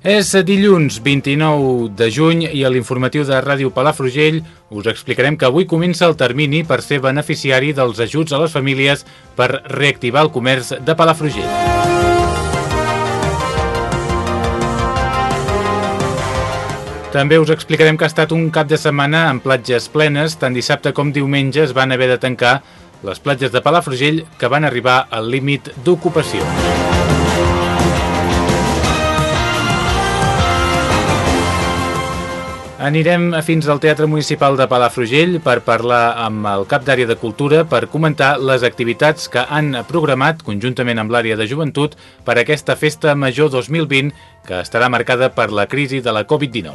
És dilluns 29 de juny i a l'informatiu de Ràdio Palafrugell us explicarem que avui comença el termini per ser beneficiari dels ajuts a les famílies per reactivar el comerç de Palafrugell. També us explicarem que ha estat un cap de setmana amb platges plenes, tant dissabte com diumenge es van haver de tancar les platges de Palafrugell que van arribar al límit d'ocupació. Anirem fins al Teatre Municipal de Palafrugell per parlar amb el cap d'àrea de cultura per comentar les activitats que han programat conjuntament amb l'àrea de joventut per aquesta festa major 2020 que estarà marcada per la crisi de la Covid-19.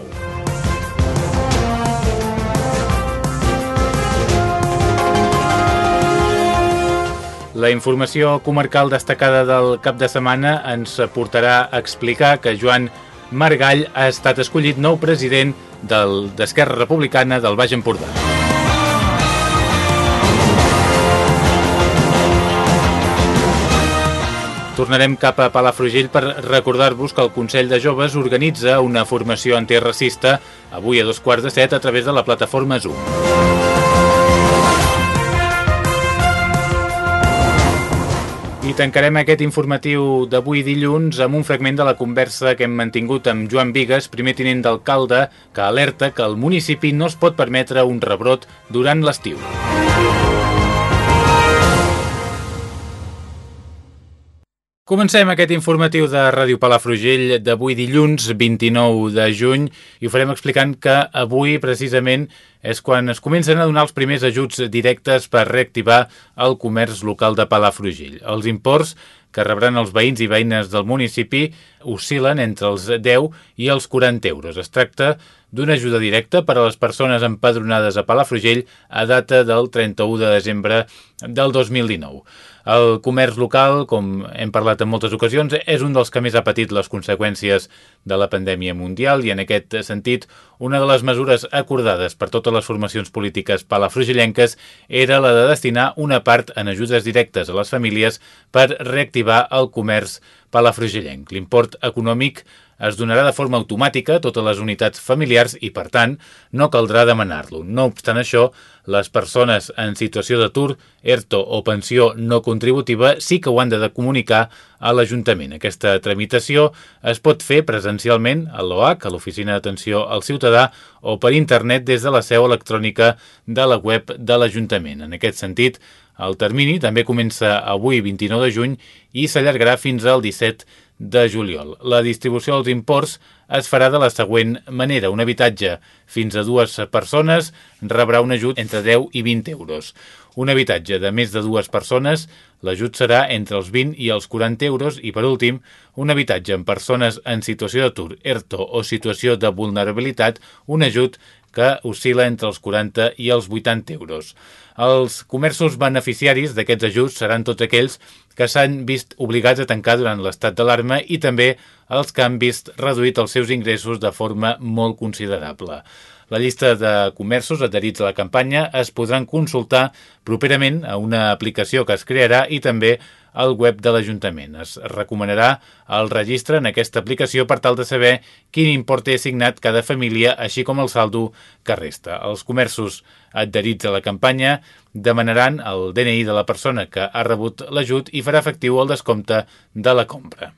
La informació comarcal destacada del cap de setmana ens portarà a explicar que Joan Margall ha estat escollit nou president d'Esquerra Republicana del Baix Empordà. Tornarem cap a Palafrugell per recordar-vos que el Consell de Joves organitza una formació antiracista avui a dos quarts de set a través de la plataforma Zoom. Tancarem aquest informatiu d'avui dilluns amb un fragment de la conversa que hem mantingut amb Joan Vigues, primer tinent d'alcalde, que alerta que el municipi no es pot permetre un rebrot durant l'estiu. Comencem aquest informatiu de Ràdio Palafrugell d'avui dilluns 29 de juny i ho farem explicant que avui precisament és quan es comencen a donar els primers ajuts directes per reactivar el comerç local de Palafrugell. Els imports que rebran els veïns i veïnes del municipi oscil·len entre els 10 i els 40 euros. Es tracta d'una ajuda directa per a les persones empadronades a Palafrugell a data del 31 de desembre del 2019. El comerç local, com hem parlat en moltes ocasions, és un dels que més ha patit les conseqüències de la pandèmia mundial i en aquest sentit una de les mesures acordades per totes les formacions polítiques palafrugellenques era la de destinar una part en ajudes directes a les famílies per reactivar el comerç palafrugellenc. L'import econòmic es donarà de forma automàtica a totes les unitats familiars i, per tant, no caldrà demanar-lo. No obstant això, les persones en situació d'atur, ERTO o pensió no contributiva sí que ho han de comunicar a l'Ajuntament. Aquesta tramitació es pot fer presencialment a l'OAC, a l'Oficina d'Atenció al Ciutadà, o per internet des de la seu electrònica de la web de l'Ajuntament. En aquest sentit, el termini també comença avui, 29 de juny, i s'allargarà fins al 17 de juliol. La distribució dels imports es farà de la següent manera. Un habitatge fins a dues persones rebrà un ajut entre 10 i 20 euros. Un habitatge de més de dues persones, l'ajut serà entre els 20 i els 40 euros i, per últim, un habitatge amb persones en situació d'atur, ERTO o situació de vulnerabilitat, un ajut que oscil·la entre els 40 i els 80 euros. Els comerços beneficiaris d'aquests ajuts seran tots aquells que s'han vist obligats a tancar durant l'estat d'alarma i també els que han vist reduït els seus ingressos de forma molt considerable. La llista de comerços adherits a la campanya es podran consultar properament a una aplicació que es crearà i també al web de l'Ajuntament. Es recomanarà el registre en aquesta aplicació per tal de saber quin import té assignat cada família, així com el saldo que resta. Els comerços adherits a la campanya demanaran el DNI de la persona que ha rebut l'ajut i farà efectiu el descompte de la compra.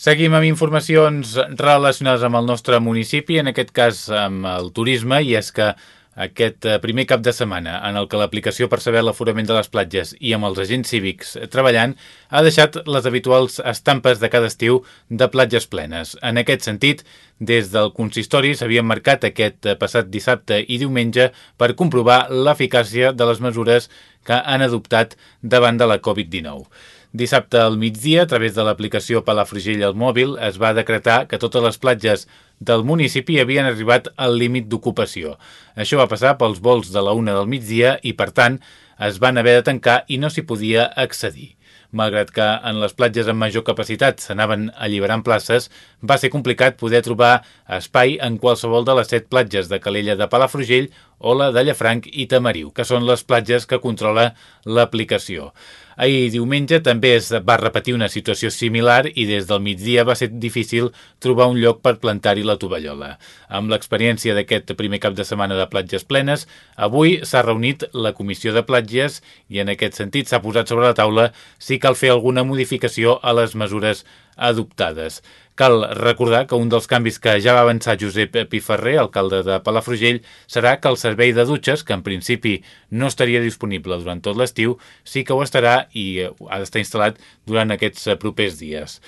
Seguim amb informacions relacionades amb el nostre municipi, en aquest cas amb el turisme, i és que aquest eh, primer cap de setmana en el que l'aplicació per saber l'aforament de les platges i amb els agents cívics treballant ha deixat les habituals estampes de cada estiu de platges plenes. En aquest sentit, des del consistori s'havien marcat aquest passat dissabte i diumenge per comprovar l'eficàcia de les mesures que han adoptat davant de la Covid-19. Dissabte al migdia, a través de l'aplicació Palafrugell al mòbil, es va decretar que totes les platges del municipi havien arribat al límit d'ocupació. Això va passar pels vols de la una del migdia i, per tant, es van haver de tancar i no s'hi podia accedir. Malgrat que en les platges amb major capacitat s'anaven alliberant places, va ser complicat poder trobar espai en qualsevol de les set platges de Calella de Palafrugell o la de Llafranc i Tamariu, que són les platges que controla l'aplicació. Ahir diumenge també es va repetir una situació similar i des del migdia va ser difícil trobar un lloc per plantar-hi la tovallola. Amb l'experiència d'aquest primer cap de setmana de platges plenes, avui s'ha reunit la comissió de platges i en aquest sentit s'ha posat sobre la taula si cal fer alguna modificació a les mesures adoptades. Cal recordar que un dels canvis que ja va avançar Josep Piferrer, alcalde de Palafrugell, serà que el servei de dutxes, que en principi no estaria disponible durant tot l'estiu, sí que ho estarà i ha d'estar instal·lat durant aquests propers dies.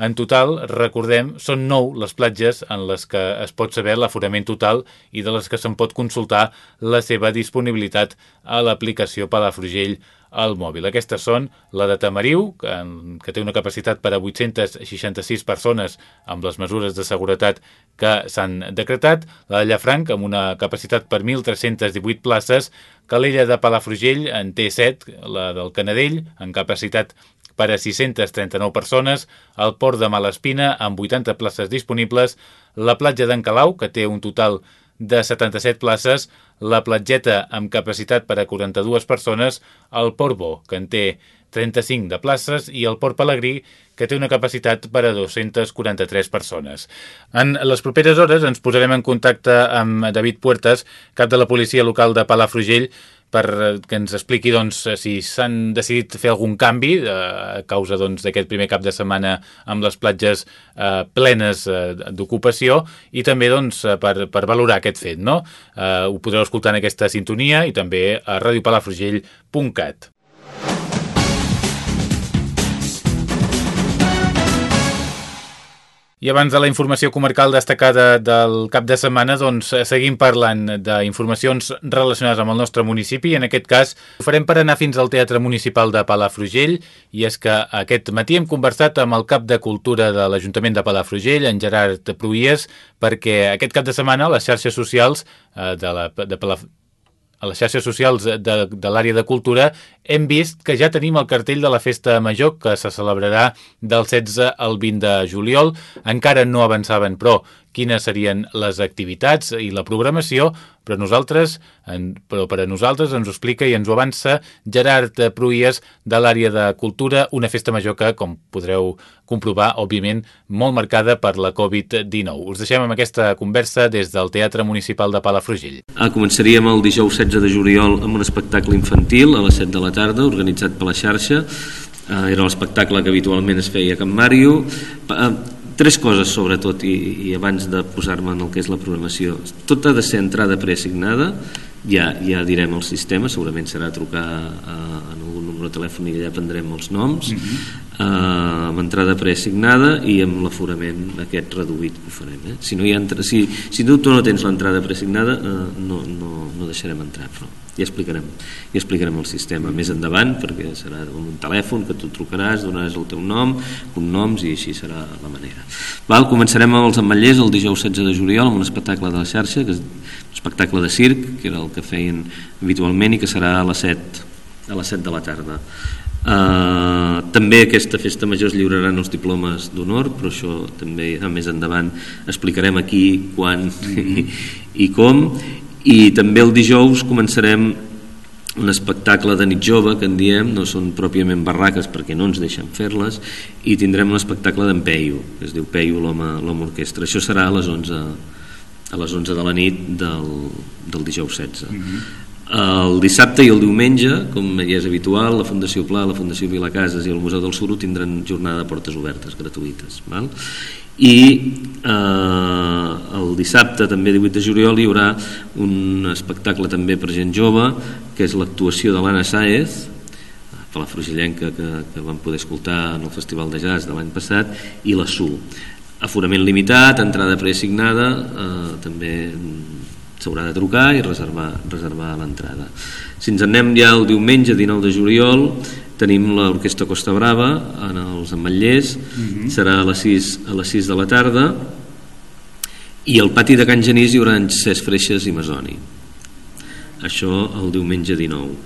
En total, recordem, són nou les platges en les que es pot saber l'aforament total i de les que se'n pot consultar la seva disponibilitat a l'aplicació Palafrugell al mòbil. Aquestes són la de Tamariu, que, que té una capacitat per a 866 persones amb les mesures de seguretat que s'han decretat, la de Llafranc amb una capacitat per 1.318 places, Calella de Palafrugell en té 7, la del Canadell en capacitat per a 639 persones, el port de Malespina amb 80 places disponibles, la platja d'en Calau, que té un total de de 77 places, la platgeta amb capacitat per a 42 persones, el Port Bo, que en té 35 de places, i el Port Pelegrí, que té una capacitat per a 243 persones. En les properes hores ens posarem en contacte amb David Puertas, cap de la policia local de Palafrugell, per que ens expliqui doncs, si s'han decidit fer algun canvi eh, a causa doncs, d'aquest doncs, primer cap de setmana amb les platges eh, plenes eh, d'ocupació i també doncs, per, per valorar aquest fet. No? Eh, ho podreu escoltar en aquesta sintonia i també a radiopalafrugell.cat. I abans de la informació comarcal destacada del cap de setmana, doncs seguim parlant d'informacions relacionades amb el nostre municipi. En aquest cas, ho farem per anar fins al Teatre Municipal de Palafrugell i és que aquest matí hem conversat amb el cap de Cultura de l'Ajuntament de Palafrugell, en Gerard Pruies, perquè aquest cap de setmana les xarxes socials eh, de, la, de Palafrugell a les xarxes socials de, de l'àrea de cultura hem vist que ja tenim el cartell de la Festa Major que se celebrarà del 16 al 20 de juliol. Encara no avançaven, però quines serien les activitats i la programació, però nosaltres, en, però per a nosaltres ens ho explica i ens ho avança Gerard Pruies de l'àrea de cultura, una festa major que, com podreu comprovar, òbviament, molt marcada per la Covid-19. Us deixem amb aquesta conversa des del Teatre Municipal de Palafrugell. Ah, començaríem el dijous 16 de juliol amb un espectacle infantil a les 7 de la tarda, organitzat per la xarxa. Ah, era l'espectacle que habitualment es feia a Can Màrio. Tres coses sobretot i, i abans de posar-me en el que és la programació tot ha de ser entrada preassignada ja, ja direm el sistema segurament serà trucar a, a algun número de telèfon i allà prendrem els noms uh -huh. uh, amb entrada preassignada i amb l'aforament aquest reduït que ho farem eh? si, no hi entra, si, si tu, no tens l'entrada preassignada uh, no, no, no deixarem entrar però i explicarem, i explicarem el sistema més endavant perquè serà amb un telèfon que tu trucaràs, donaràs el teu nom cognoms i així serà la manera. Val, començarem amb els ametllers el dijous 16 de juliol amb un espectacle de la xarxa que és un espectacle de circ que era el que feien habitualment i que serà a les 7 a les 7 de la tarda. Uh, també aquesta festa major es lliuraran els diplomes d'honor però això també a més endavant explicarem aquí quan i, i com i també el dijous començarem un espectacle de nit jove que en diem, no són pròpiament barraques perquè no ens deixen fer-les i tindrem un espectacle d'en Peyu que es diu Peyu l'home orquestra això serà a les 11 a les 11 de la nit del, del dijous 16 mm -hmm. El dissabte i el diumenge, com ja és habitual, la Fundació Pla, la Fundació Vilacases i el Museu del Suro tindran jornada de portes obertes gratuïtes. Val? I eh, el dissabte, també 18 de juliol, hi haurà un espectacle també per gent jove, que és l'actuació de l'Anna Saez, palafrugellenca que, que vam poder escoltar en el Festival de Jazz de l'any passat, i la SU. Aforament limitat, entrada preassignada, eh, també s'haurà de trucar i reservar, reservar l'entrada. Si ens anem ja el diumenge 19 de juliol, tenim l'Orquestra Costa Brava en els ametllers, uh mhm. -huh. serà a les, 6, a les 6 de la tarda, i al pati de Can Genís hi haurà Cesc Freixes i Masoni. Això el diumenge 19.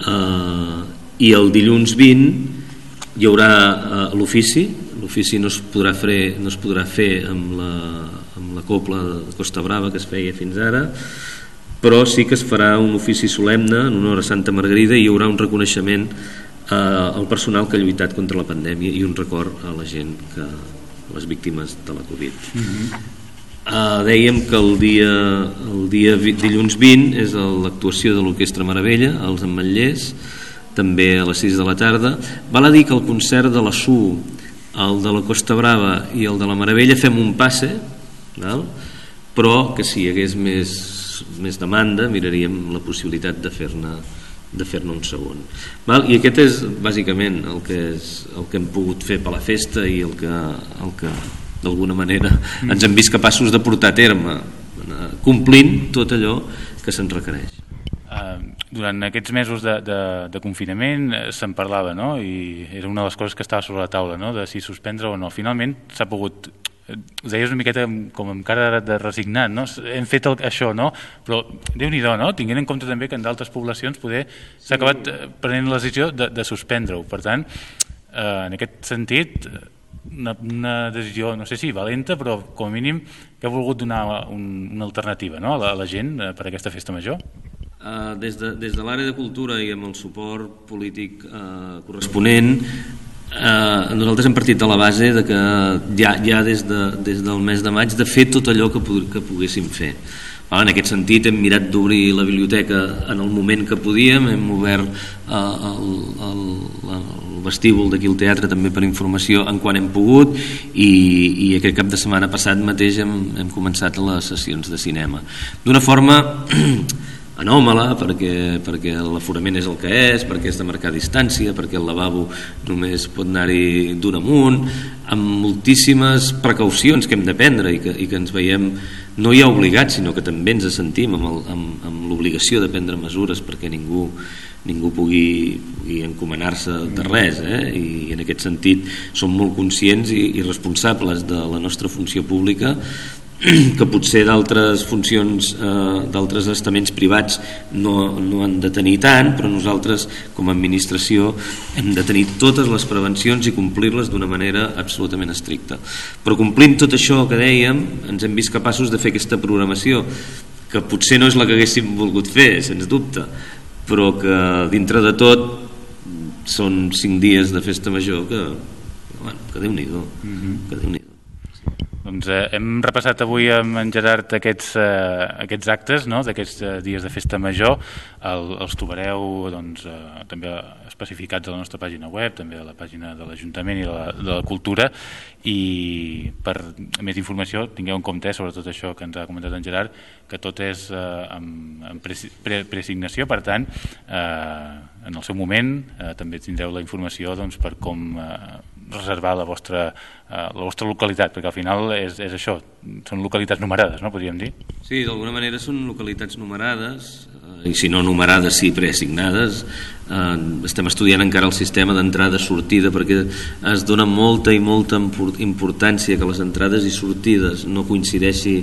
Uh, I el dilluns 20 hi haurà uh, l'ofici, l'ofici no es podrà fer, no es podrà fer amb la, amb la copla de Costa Brava que es feia fins ara però sí que es farà un ofici solemne en honor a Santa Margarida i hi haurà un reconeixement eh, al personal que ha lluitat contra la pandèmia i un record a la gent que les víctimes de la Covid mm -hmm. Uh, dèiem que el dia, el dia dilluns 20 és l'actuació de l'Orquestra Meravella als Ametllers també a les 6 de la tarda val a dir que el concert de la SU el de la Costa Brava i el de la Meravella fem un passe val? però que si hi hagués més, més demanda miraríem la possibilitat de fer-ne de fer-ne un segon val? i aquest és bàsicament el que, és, el que hem pogut fer per la festa i el que, el que d'alguna manera mm. ens hem vist capaços de portar a terme eh, complint tot allò que se'n requereix durant aquests mesos de, de, de confinament eh, se'n parlava no? i era una de les coses que estava sobre la taula no? de si suspendre o no finalment s'ha pogut deies una miqueta com amb cara de resignat, no? hem fet el, això, no? però déu-n'hi-do, no? tinguent en compte també que en d'altres poblacions poder s'ha acabat eh, prenent la decisió de, de suspendre-ho. Per tant, eh, en aquest sentit, una, una decisió, no sé si valenta, però com a mínim que ha volgut donar un, una alternativa no? a, la, a la gent eh, per a aquesta festa major. Uh, des de, des de l'àrea de cultura i amb el suport polític uh, corresponent eh, nosaltres hem partit de la base de que ja, ja des, de, des del mes de maig de fer tot allò que, que poguéssim fer en aquest sentit hem mirat d'obrir la biblioteca en el moment que podíem, hem obert eh, el, el, el vestíbul d'aquí al teatre també per informació en quan hem pogut i, i aquest cap de setmana passat mateix hem, hem començat les sessions de cinema. D'una forma anòmala perquè, perquè l'aforament és el que és, perquè és de marcar distància, perquè el lavabo només pot anar-hi d'un amunt, amb moltíssimes precaucions que hem de prendre i que, i que ens veiem no ja obligats, sinó que també ens sentim amb l'obligació de prendre mesures perquè ningú, ningú pugui, pugui encomanar-se de res eh? i en aquest sentit som molt conscients i, i responsables de la nostra funció pública que potser d'altres funcions eh, d'altres estaments privats no, no han de tenir tant però nosaltres com a administració hem de tenir totes les prevencions i complir-les d'una manera absolutament estricta però complint tot això que dèiem ens hem vist capaços de fer aquesta programació que potser no és la que haguéssim volgut fer sens dubte però que dintre de tot són cinc dies de festa major que, bueno, que Déu-n'hi-do mm -hmm. que déu nhi doncs eh, hem repassat avui amb en Gerard aquests, eh, aquests actes no? d'aquests eh, dies de festa major. El, els trobareu doncs, eh, també especificats a la nostra pàgina web, també a la pàgina de l'Ajuntament i de la, de la Cultura i per més informació tingueu en compte, sobretot això que ens ha comentat en Gerard, que tot és eh, amb, amb pre, preassignació, per tant, eh, en el seu moment eh, també tindreu la informació doncs, per com eh, reservar la vostra, eh, la vostra localitat, perquè al final és, és això, són localitats numerades, no podríem dir? Sí, d'alguna manera són localitats numerades, eh, i si no numerades, sí preassignades. Eh, estem estudiant encara el sistema d'entrada-sortida perquè es dona molta i molta importància que les entrades i sortides no coincideixi,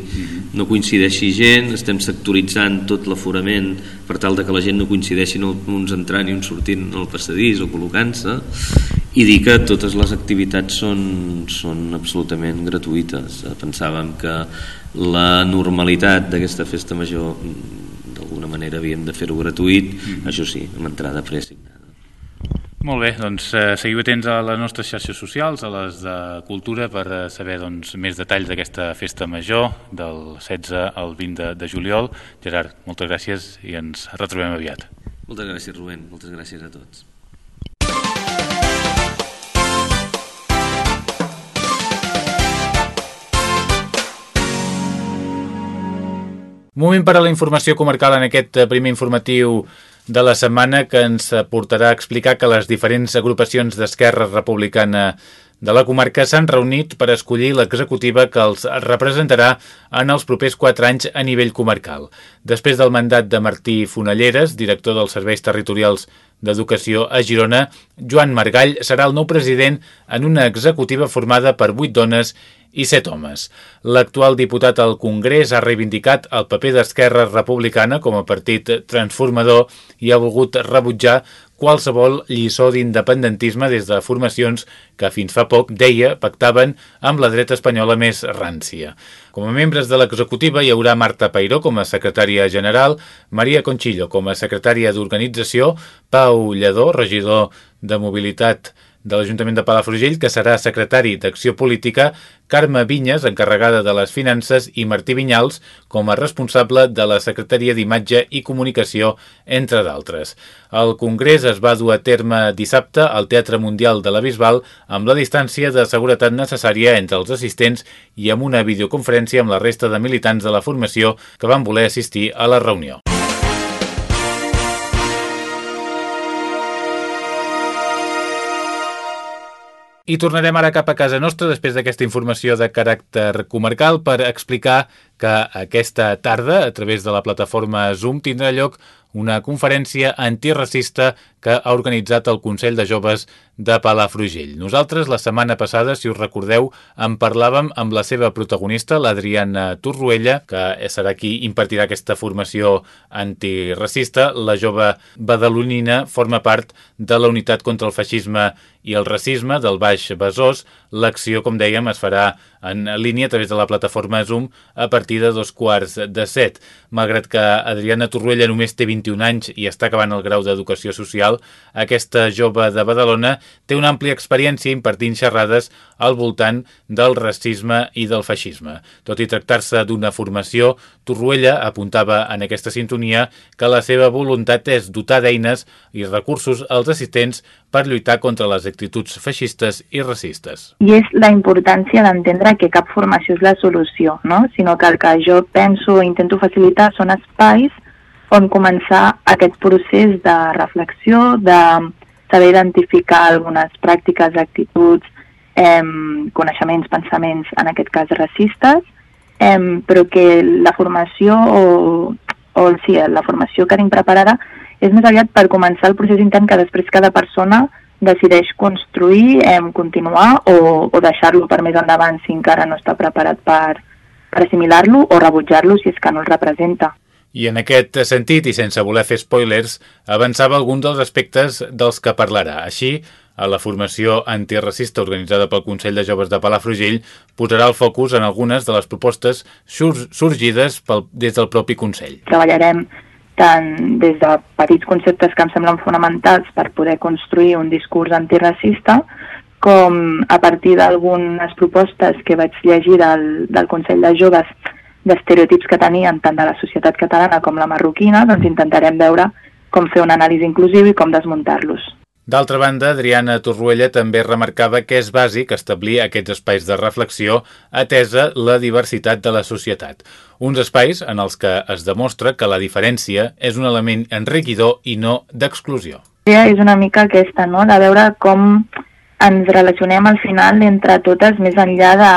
no coincideixi gent, estem sectoritzant tot l'aforament per tal de que la gent no coincideixi uns entrant i uns sortint al passadís o col·locant-se i dir que totes les activitats són, són absolutament gratuïtes. Pensàvem que la normalitat d'aquesta festa major d'alguna manera havíem de fer-ho gratuït, mm -hmm. això sí, amb entrada preassignada. Molt bé, doncs eh, seguiu atents a les nostres xarxes socials, a les de Cultura, per eh, saber doncs, més detalls d'aquesta festa major del 16 al 20 de, de juliol. Gerard, moltes gràcies i ens retrobem aviat. Moltes gràcies, Rubén. Moltes gràcies a tots. Moment per a la informació comarcal en aquest eh, primer informatiu de la setmana que ens portarà a explicar que les diferents agrupacions d'Esquerra Republicana de la comarca s'han reunit per escollir l'executiva que els representarà en els propers quatre anys a nivell comarcal. Després del mandat de Martí Fonalleres, director dels Serveis Territorials d'Educació a Girona, Joan Margall serà el nou president en una executiva formada per vuit dones i set homes. L'actual diputat al Congrés ha reivindicat el paper d'Esquerra Republicana com a partit transformador i ha volgut rebutjar qualsevol lliçó d'independentisme des de formacions que fins fa poc, deia, pactaven amb la dreta espanyola més rància. Com a membres de l'executiva hi haurà Marta Pairó com a secretària general, Maria Conchillo com a secretària d'organització, Pau Lledó, regidor de mobilitat de l'Ajuntament de Palafrugell, que serà secretari d'Acció Política, Carme Vinyes, encarregada de les Finances, i Martí Vinyals, com a responsable de la Secretaria d'Imatge i Comunicació, entre d'altres. El Congrés es va dur a terme dissabte al Teatre Mundial de la Bisbal amb la distància de seguretat necessària entre els assistents i amb una videoconferència amb la resta de militants de la formació que van voler assistir a la reunió. I tornarem ara cap a casa nostra després d'aquesta informació de caràcter comarcal per explicar que aquesta tarda, a través de la plataforma Zoom, tindrà lloc una conferència antiracista que ha organitzat el Consell de Joves de Palafrugell. Nosaltres, la setmana passada, si us recordeu, en parlàvem amb la seva protagonista, l'Adriana Torruella, que serà qui impartirà aquesta formació antiracista. La jove badalonina forma part de la unitat contra el feixisme i el racisme del Baix Besòs. L'acció, com dèiem, es farà en línia a través de la plataforma Zoom a partir de dos quarts de set. Malgrat que Adriana Torruella només té 21 anys i està acabant el grau d'Educació Social, aquesta jove de Badalona té una àmplia experiència impartint xerrades al voltant del racisme i del feixisme. Tot i tractar-se d'una formació, Torruella apuntava en aquesta sintonia que la seva voluntat és dotar d'eines i recursos als assistents per lluitar contra les actituds feixistes i racistes. I és la importància d'entendre que cap formació és la solució, no? sinó que el que jo penso intento facilitar són espais on començar aquest procés de reflexió, de saber identificar algunes pràctiques, actituds, eh, coneixements, pensaments, en aquest cas racistes, eh, però que la formació o, o sí, la formació que tenim preparada és més aviat per començar el procés intern que després cada persona decideix construir, eh, continuar o, o deixar-lo per més endavant si encara no està preparat per assimilar-lo o rebutjar-lo si és que no el representa. I en aquest sentit, i sense voler fer spoilers, avançava alguns dels aspectes dels que parlarà. Així, a la formació antiracista organitzada pel Consell de Joves de Palafrugell posarà el focus en algunes de les propostes sorgides pel, des del propi Consell. Treballarem tant des de petits conceptes que em semblen fonamentals per poder construir un discurs antiracista, com a partir d'algunes propostes que vaig llegir del, del Consell de Joves d'estereotips que tenien tant de la societat catalana com la marroquina, doncs intentarem veure com fer un anàlisi inclusiu i com desmuntar-los. D'altra banda, Adriana Torruella també remarcava que és bàsic establir aquests espais de reflexió atesa la diversitat de la societat. Uns espais en els que es demostra que la diferència és un element enriquidor i no d'exclusió. És una mica aquesta, no?, de veure com ens relacionem al final entre totes més enllà de,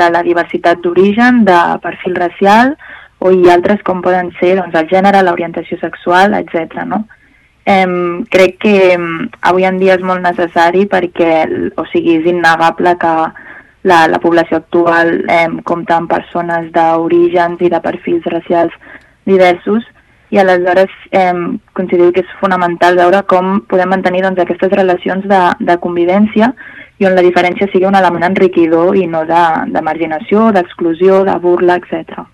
de la diversitat d'origen, de perfil racial o hi altres com poden ser doncs, el gènere, l'orientació sexual, etc. No? Em, crec que avui en dia és molt necessari perquè o sigui, és innegable que la, la població actual em, compta amb persones d'orígens i de perfils racials diversos i aleshores eh, considero que és fonamental veure com podem mantenir doncs, aquestes relacions de, de convivència i on la diferència sigui un element enriquidor i no de, de marginació, d'exclusió, de burla, etc.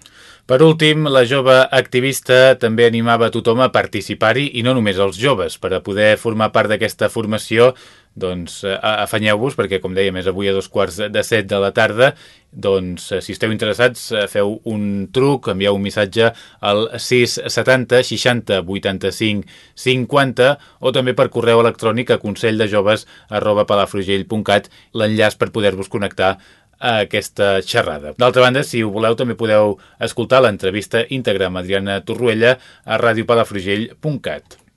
Per últim, la jove activista també animava a tothom a participar-hi i no només els joves. Per a poder formar part d'aquesta formació, doncs eh, afanyeu-vos perquè, com dèiem, és avui a dos quarts de set de la tarda. Doncs, eh, si esteu interessats, eh, feu un truc, envieu un missatge al 670 60 85 50 o també per correu electrònic a conselldejoves arroba palafrugell.cat l'enllaç per poder-vos connectar a aquesta xerrada. D'altra banda, si ho voleu, també podeu escoltar l'entrevista íntegra amb Adriana Torruella a radiopalafrugell.cat.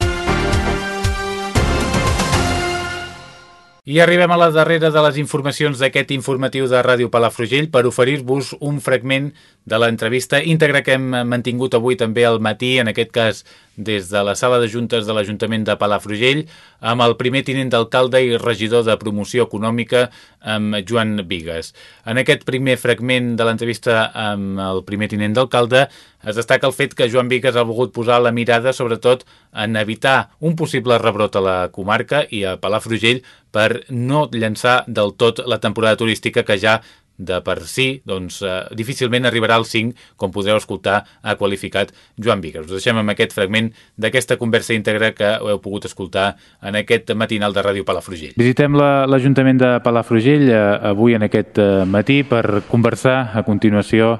I arribem a la darrera de les informacions d'aquest informatiu de Ràdio Palafrugell per oferir-vos un fragment de l'entrevista íntegra que hem mantingut avui també al matí, en aquest cas des de la sala de juntes de l'Ajuntament de Palafrugell, amb el primer tinent d'alcalde i regidor de promoció econòmica, amb Joan Vigues. En aquest primer fragment de l'entrevista amb el primer tinent d'alcalde es destaca el fet que Joan Vigues ha volgut posar la mirada sobretot en evitar un possible rebrot a la comarca i a Palafrugell per no llançar del tot la temporada turística que ja de per si, doncs eh, difícilment arribarà al 5, com podreu escoltar, ha qualificat Joan Vigues. Us deixem amb aquest fragment d'aquesta conversa íntegra que heu pogut escoltar en aquest matinal de Ràdio Palafrugell. Visitem l'Ajuntament la, de Palafrugell eh, avui en aquest eh, matí per conversar a continuació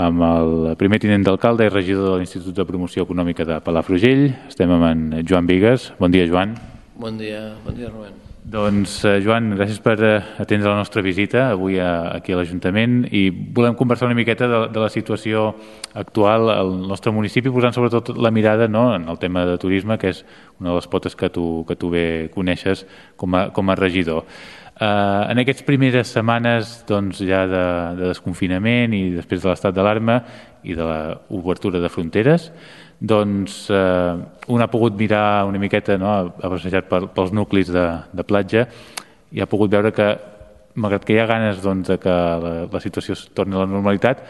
amb el primer tinent d'alcalde i regidor de l'Institut de Promoció Econòmica de Palafrugell. Estem amb en Joan Vigues. Bon dia, Joan. Bon dia, bon dia, Rubén. Doncs, eh, Joan, gràcies per eh, atendre la nostra visita avui aquí a l'Ajuntament i volem conversar una miqueta de, de la situació actual al nostre municipi, posant sobretot la mirada no, en el tema de turisme, que és una de les potes que tu, que tu bé coneixes com a, com a regidor. Eh, en aquestes primeres setmanes doncs, ja de, de desconfinament i després de l'estat d'alarma i de l'obertura de fronteres, doncs eh, un ha pogut mirar una miqueta, no? ha passejat pels nuclis de, de platja i ha pogut veure que, malgrat que hi ha ganes doncs, de que la, la situació es torni a la normalitat,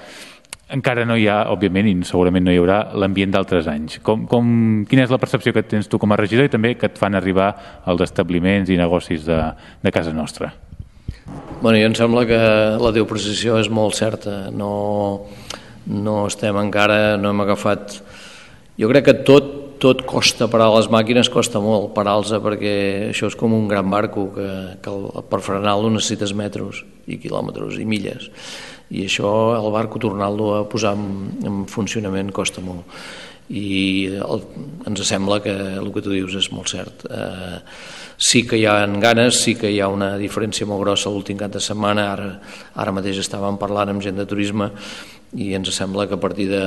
encara no hi ha, òbviament, i segurament no hi haurà l'ambient d'altres anys. Com, com, quina és la percepció que tens tu com a regidor i també que et fan arribar als establiments i negocis de, de casa nostra? Bueno, jo em sembla que la teva precisió és molt certa. No, no estem encara, no hem agafat jo crec que tot, tot costa parar les màquines, costa molt parar-los perquè això és com un gran barco que, que per frenar-lo necessites metros i quilòmetres i milles. I això el barco tornar-lo a posar en, en funcionament costa molt. I el, ens sembla que el que tu dius és molt cert. Eh, sí que hi ha ganes, sí que hi ha una diferència molt grossa l'últim cap de setmana. Ara, ara mateix estàvem parlant amb gent de turisme i ens sembla que a partir de,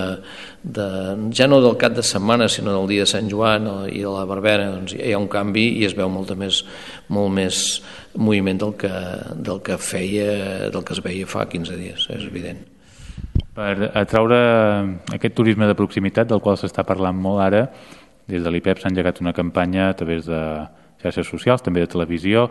de ja no del cap de setmana sinó del dia de Sant Joan i de la Barbera doncs hi ha un canvi i es veu molta més, molt més moviment del que, del que feia del que es veia fa 15 dies, és evident. Per atraure aquest turisme de proximitat del qual s'està parlant molt ara, des de l'IPEP s'ha engegat una campanya a través de xarxes socials, també de televisió,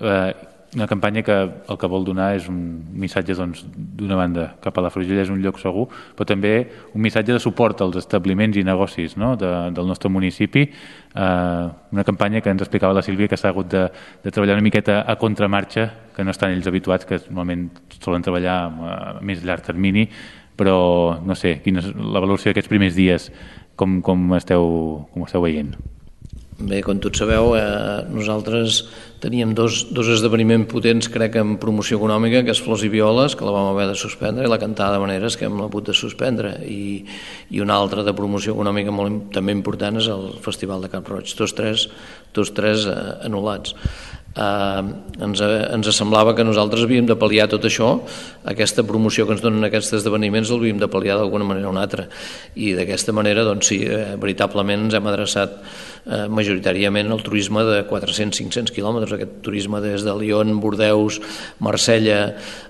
eh, una campanya que el que vol donar és un missatge doncs, d'una doncs, banda cap a la Frugella és un lloc segur, però també un missatge de suport als establiments i negocis no? de, del nostre municipi. Eh, una campanya que ens explicava la Sílvia que s'ha hagut de, de treballar una miqueta a contramarxa, que no estan ells habituats, que normalment solen treballar a més llarg termini, però no sé, quina és la valoració d'aquests primers dies, com, com, esteu, com esteu veient? Bé, com tots sabeu, eh, nosaltres teníem dos, dos esdeveniments potents, crec, en promoció econòmica, que és Flors i Violes, que la vam haver de suspendre, i la cantada de maneres, que hem hagut de suspendre, i, i una altra de promoció econòmica molt també important és el Festival de Cap Roig. Tots tres, tots tres eh, anul·lats. Eh, ens, ens semblava que nosaltres havíem de pal·liar tot això, aquesta promoció que ens donen aquests esdeveniments l'havíem de pal·liar d'alguna manera o una altra. I d'aquesta manera doncs sí, eh, veritablement ens hem adreçat eh, majoritàriament al turisme de 400-500 quilòmetres, aquest turisme des de Lyon, Bordeus, Marsella,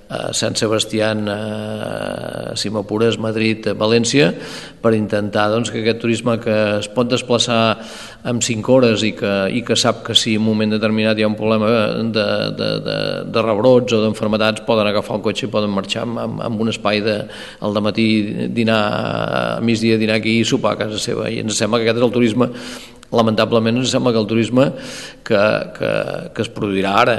a Sant Sebastián, a Simapures, Madrid, València, per intentar doncs, que aquest turisme que es pot desplaçar en 5 hores i que, i que sap que si en un moment determinat hi ha un problema de, de, de, de rebrots o d'enfermedats poden agafar el cotxe i poden marxar amb, amb un espai de, al matí dinar, a migdia dinar aquí i sopar a casa seva. I ens sembla que aquest és el turisme lamentablement ens sembla que el turisme que, que, que es produirà ara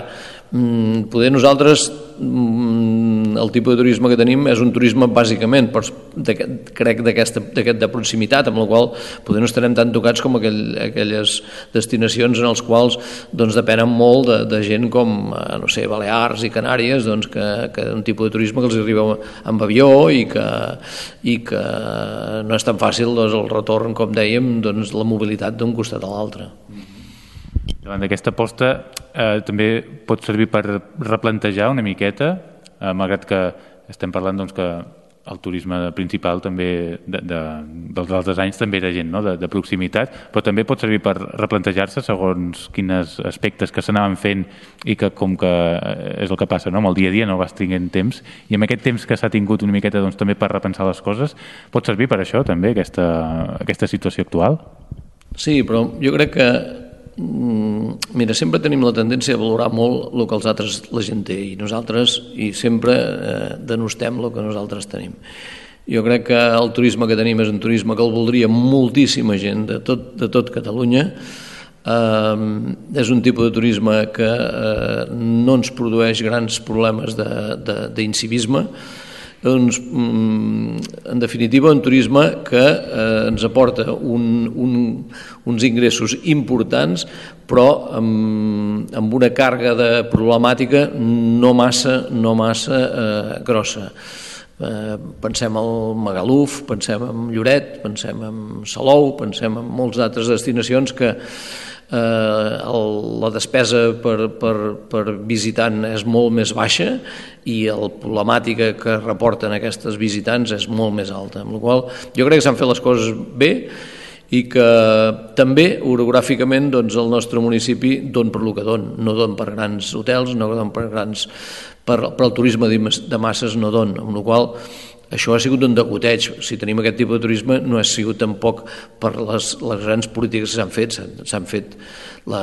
poder nosaltres mm, el tipus de turisme que tenim és un turisme bàsicament, per, de, crec, d'aquest de proximitat, amb la qual poder no estarem tan tocats com aquell, aquelles destinacions en els quals doncs, depenen molt de, de gent com, eh, no sé, Balears i Canàries, doncs, que, que un tipus de turisme que els arriba amb avió i que, i que no és tan fàcil doncs, el retorn, com dèiem, doncs, la mobilitat d'un costat a l'altre. Davant d'aquesta aposta eh, també pot servir per replantejar una miqueta, eh, malgrat que estem parlant doncs, que el turisme principal també de, de, dels altres anys també era gent no? de, de proximitat, però també pot servir per replantejar-se segons quins aspectes que s'anaven fent i que com que eh, és el que passa, no? amb el dia a dia no vas tinguent temps i amb aquest temps que s'ha tingut una miqueta doncs, també per repensar les coses, pot servir per això també aquesta, aquesta situació actual? Sí, però jo crec que mira, sempre tenim la tendència a valorar molt el que els altres, la gent té i nosaltres i sempre eh, denostem el que nosaltres tenim. Jo crec que el turisme que tenim és un turisme que el voldria moltíssima gent de tot, de tot Catalunya. Eh, és un tipus de turisme que eh, no ens produeix grans problemes d'incivisme, doncs, en definitiva, un turisme que eh, ens aporta un, un, uns ingressos importants, però amb, amb una càrrega de problemàtica no massa, no massa eh, grossa. Eh, pensem al Magaluf, pensem en Lloret, pensem en Salou, pensem en molts d'altres destinacions que eh, el, la despesa per, per, per visitant és molt més baixa i la problemàtica que reporten aquestes visitants és molt més alta, amb la qual jo crec que s'han fet les coses bé i que també orogràficament doncs, el nostre municipi don per lo que don, no don per grans hotels, no don per grans per, per el turisme de masses no don, amb la qual això ha sigut un degoteig. Si tenim aquest tipus de turisme no ha sigut tampoc per les, les grans polítiques que s'han fet. S'han fet, la,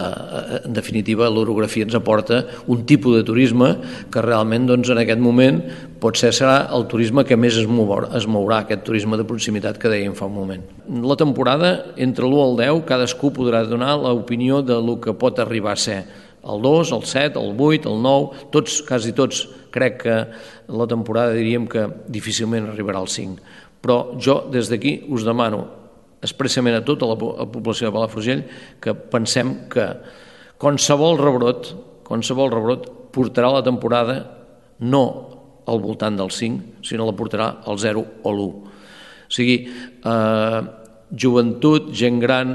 en definitiva, l'orografia ens aporta un tipus de turisme que realment doncs, en aquest moment pot ser serà el turisme que més es mourà, es mourà aquest turisme de proximitat que dèiem fa un moment. La temporada, entre l'1 al 10, cadascú podrà donar l'opinió de lo que pot arribar a ser el 2, el 7, el 8, el 9, tots, quasi tots, crec que la temporada diríem que difícilment arribarà al 5. Però jo des d'aquí us demano expressament a tota la, població de Palafrugell que pensem que qualsevol rebrot, qualsevol rebrot portarà la temporada no al voltant del 5, sinó la portarà al 0 o l'1. O sigui, eh, joventut, gent gran,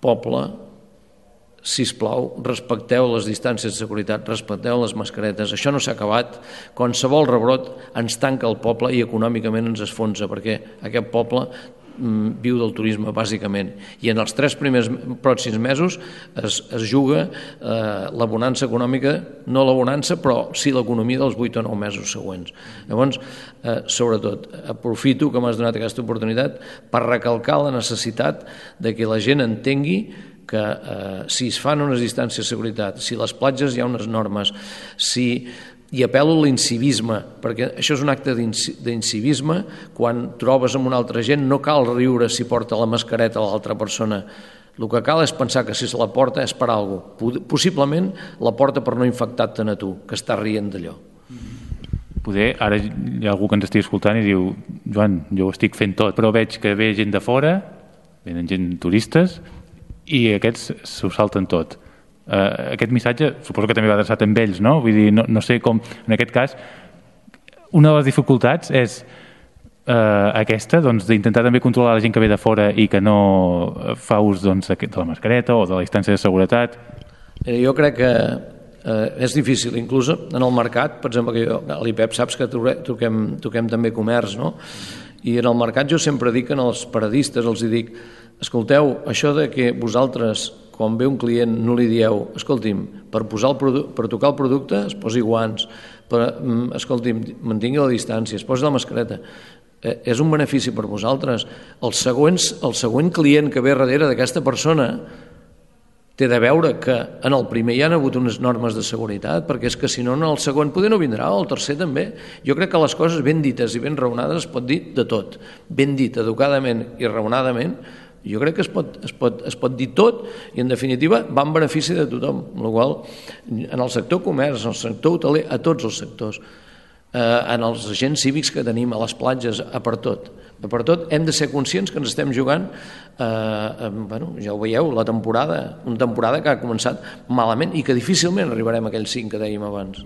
poble, si us plau, respecteu les distàncies de seguretat, respecteu les mascaretes, això no s'ha acabat, qualsevol rebrot ens tanca el poble i econòmicament ens esfonsa, perquè aquest poble mm, viu del turisme bàsicament. I en els tres primers pròxims mesos es, es juga eh, la bonança econòmica, no la bonança però sí l'economia dels 8 o 9 mesos següents. Llavors, eh, sobretot aprofito que m'has donat aquesta oportunitat per recalcar la necessitat de que la gent entengui que eh, si es fan unes distàncies de seguretat, si les platges hi ha unes normes, si i apel·lo a l'incivisme, perquè això és un acte d'incivisme, quan trobes amb una altra gent no cal riure si porta la mascareta a l'altra persona, el que cal és pensar que si se la porta és per alguna cosa. Possiblement la porta per no infectar-te a tu, que està rient d'allò. Poder, ara hi ha algú que ens estigui escoltant i diu Joan, jo ho estic fent tot, però veig que ve gent de fora, venen gent turistes, i aquests s'ho salten tot. Uh, aquest missatge suposo que també va adreçat amb ells, no? Vull dir, no, no sé com... En aquest cas, una de les dificultats és uh, aquesta, doncs, d'intentar també controlar la gent que ve de fora i que no fa ús doncs, de, la mascareta o de la distància de seguretat. Eh, jo crec que eh, és difícil, inclús en el mercat, per exemple, que jo, a l'IPEP saps que toquem, toquem també comerç, no? I en el mercat jo sempre dic els paradistes, els dic, escolteu, això de que vosaltres, quan ve un client, no li dieu, escolti'm, per, posar el per tocar el producte es posi guants, per, mm, escolti'm, mantingui la distància, es posi la mascareta, eh, és un benefici per vosaltres. El, següents, el següent client que ve darrere d'aquesta persona té de veure que en el primer hi han hagut unes normes de seguretat, perquè és que si no, en el segon poder no vindrà, o el tercer també. Jo crec que les coses ben dites i ben raonades es pot dir de tot. Ben dit, educadament i raonadament, jo crec que es pot, es, pot, es pot dir tot i, en definitiva, va en benefici de tothom, amb la qual en el sector comerç, en el sector hoteler, a tots els sectors. eh, en els agents cívics que tenim a les platges, a per tot. A per tot hem de ser conscients que ens estem jugant, eh, eh, bueno, ja ho veieu, la temporada, una temporada que ha començat malament i que difícilment arribarem a aquells cinc que dèiem abans.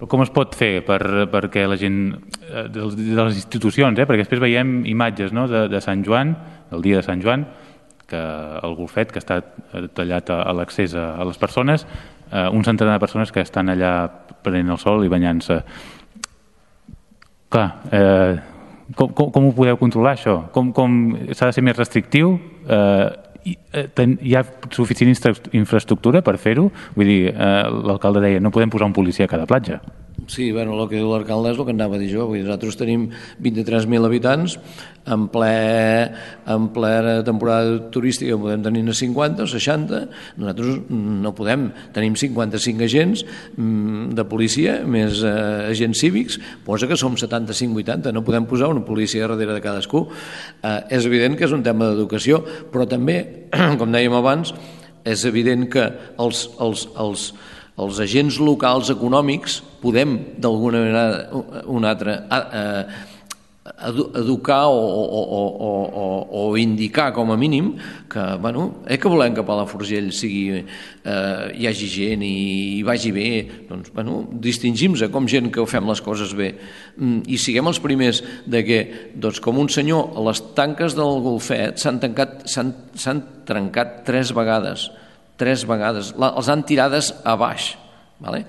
Com es pot fer per, perquè la gent eh, de les institucions, eh? perquè després veiem imatges no? de, de Sant Joan, el dia de Sant Joan, que el golfet que està tallat a, l'accés a, a les persones, eh, un centenar de persones que estan allà prenent el sol i banyant-se. Clar, eh, com, com, com ho podeu controlar, això? Com, com s'ha de ser més restrictiu? Eh, hi, eh, ten, hi ha suficient infraestructura per fer-ho? Vull dir, eh, l'alcalde deia, no podem posar un policia a cada platja. Sí, bueno, el que diu l'alcalde és el que anava a dir jo. Vull dir, nosaltres tenim 23.000 habitants, en ple, en ple temporada turística podem tenir 50 o 60, nosaltres no podem. Tenim 55 agents mm, de policia, més eh, agents cívics, posa que som 75-80, no podem posar una policia darrere de cadascú. Eh, és evident que és un tema d'educació, però també, com dèiem abans, és evident que els, els, els, els agents locals econòmics podem d'alguna manera una altra educar o, o, o, o, o indicar com a mínim que, bueno, eh, que volem que Palafrugell sigui, eh, hi hagi gent i, i vagi bé, doncs, bueno, distingim-se com gent que fem les coses bé. Mm, i siguem els primers de que, doncs, com un senyor, les tanques del golfet s'han trencat tres vegades tres vegades, els han tirades a baix, vale?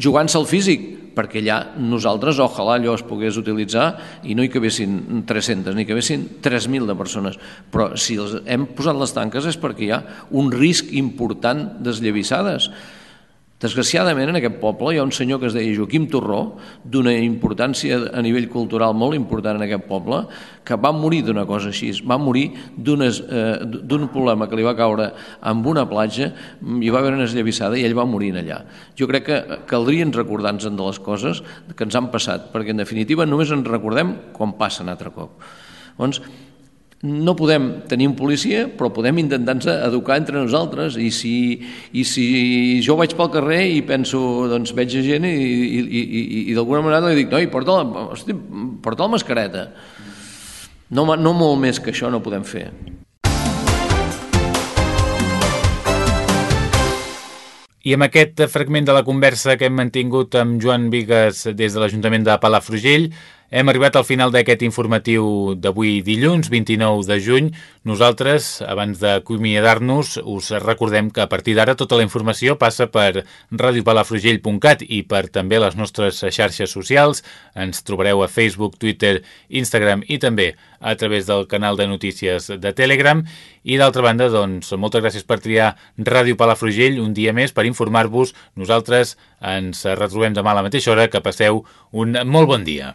jugant-se al físic, perquè allà nosaltres, ojalà allò es pogués utilitzar i no hi cabessin 300, ni cabessin 3.000 de persones. Però si els hem posat les tanques és perquè hi ha un risc important d'esllavissades. Desgraciadament, en aquest poble hi ha un senyor que es deia Joaquim Torró, d'una importància a nivell cultural molt important en aquest poble, que va morir d'una cosa així, va morir eh, d'un eh, problema que li va caure amb una platja, hi va haver una esllavissada i ell va morir allà. Jo crec que caldria recordar-nos de les coses que ens han passat, perquè en definitiva només ens recordem quan passen altre cop. Doncs, no podem tenir un policia, però podem intentar-nos educar entre nosaltres i si, i si jo vaig pel carrer i penso, doncs veig gent i, i, i, i d'alguna manera li dic, noi, porta la, hosti, porta la mascareta. No, no molt més que això no podem fer. I amb aquest fragment de la conversa que hem mantingut amb Joan Vigues des de l'Ajuntament de Palafrugell, hem arribat al final d'aquest informatiu d'avui dilluns, 29 de juny. Nosaltres, abans d'acomiadar-nos, us recordem que a partir d'ara tota la informació passa per radiopalafrugell.cat i per també les nostres xarxes socials. Ens trobareu a Facebook, Twitter, Instagram i també a través del canal de notícies de Telegram. I d'altra banda, doncs, moltes gràcies per triar Ràdio Palafrugell un dia més per informar-vos. Nosaltres ens retrobem demà a la mateixa hora. Que passeu un molt bon dia.